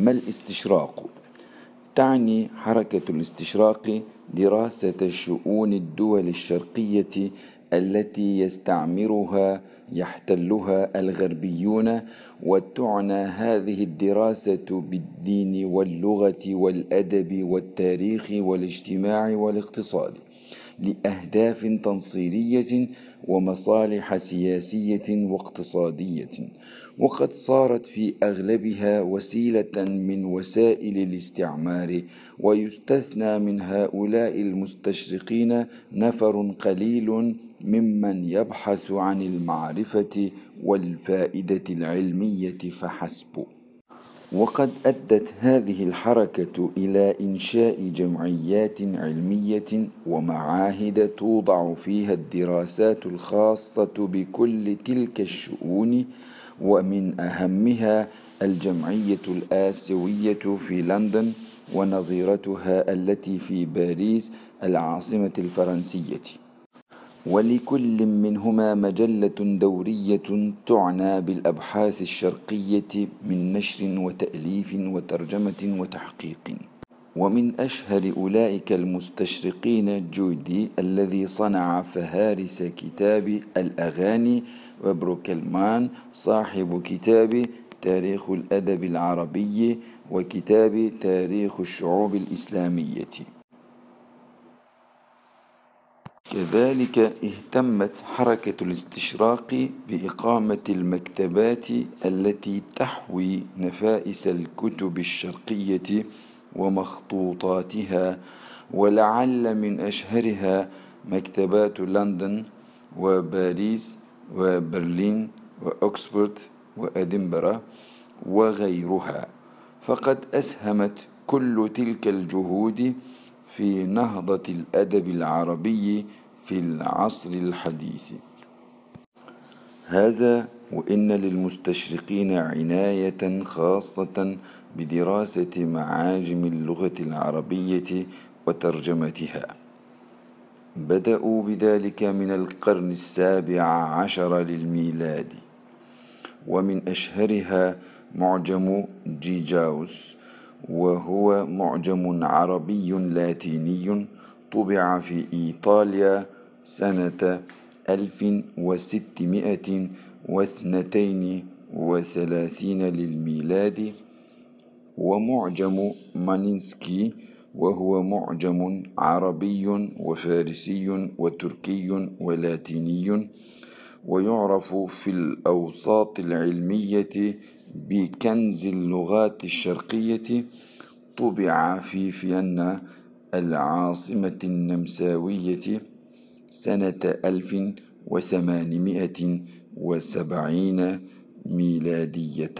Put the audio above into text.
ما الاستشراق؟ تعني حركة الاستشراق دراسة شؤون الدول الشرقية التي يستعمرها يحتلها الغربيون وتعنى هذه الدراسة بالدين واللغة والأدب والتاريخ والاجتماع والاقتصاد لأهداف تنصيرية ومصالح سياسية واقتصادية. وقد صارت في أغلبها وسيلة من وسائل الاستعمار ويستثنى من هؤلاء المستشرقين نفر قليل ممن يبحث عن المعرفة والفائدة العلمية فحسب. وقد أدت هذه الحركة إلى إنشاء جمعيات علمية ومعاهد توضع فيها الدراسات الخاصة بكل تلك الشؤون ومن أهمها الجمعية الآسيوية في لندن ونظيرتها التي في باريس العاصمة الفرنسية. ولكل منهما مجلة دورية تعنى بالأبحاث الشرقية من نشر وتأليف وترجمة وتحقيق. ومن أشهر أولئك المستشرقين جودي الذي صنع فهارس كتاب الأغاني وبروكلمان صاحب كتاب تاريخ الأدب العربي وكتاب تاريخ الشعوب الإسلامية. كذلك اهتمت حركة الاستشراق بإقامة المكتبات التي تحوي نفائس الكتب الشرقية ومخطوطاتها ولعل من أشهرها مكتبات لندن وباريس وبرلين وأكسفورد وأدنبرا وغيرها. فقد أسهمت كل تلك الجهود في نهضة الأدب العربي في العصر الحديث. هذا وإن للمستشرقين عناية خاصة بدراسة معاجم اللغة العربية وترجمتها. بدأوا بذلك من القرن السابع عشر للميلاد ومن أشهرها معجم جيجاوس وهو معجم عربي لاتيني طبع في إيطاليا سنة ألف وستمائة واثنتين وثلاثين للميلاد. ومعجم مانينسكي وهو معجم عربي وفارسي وتركي ولاتيني. ويعرف في الأوساط العلمية بكنز اللغات الشرقية طبع في فيينا العاصمة النمساوية سنة ألف وثمانمائة وسبعين ميلادية.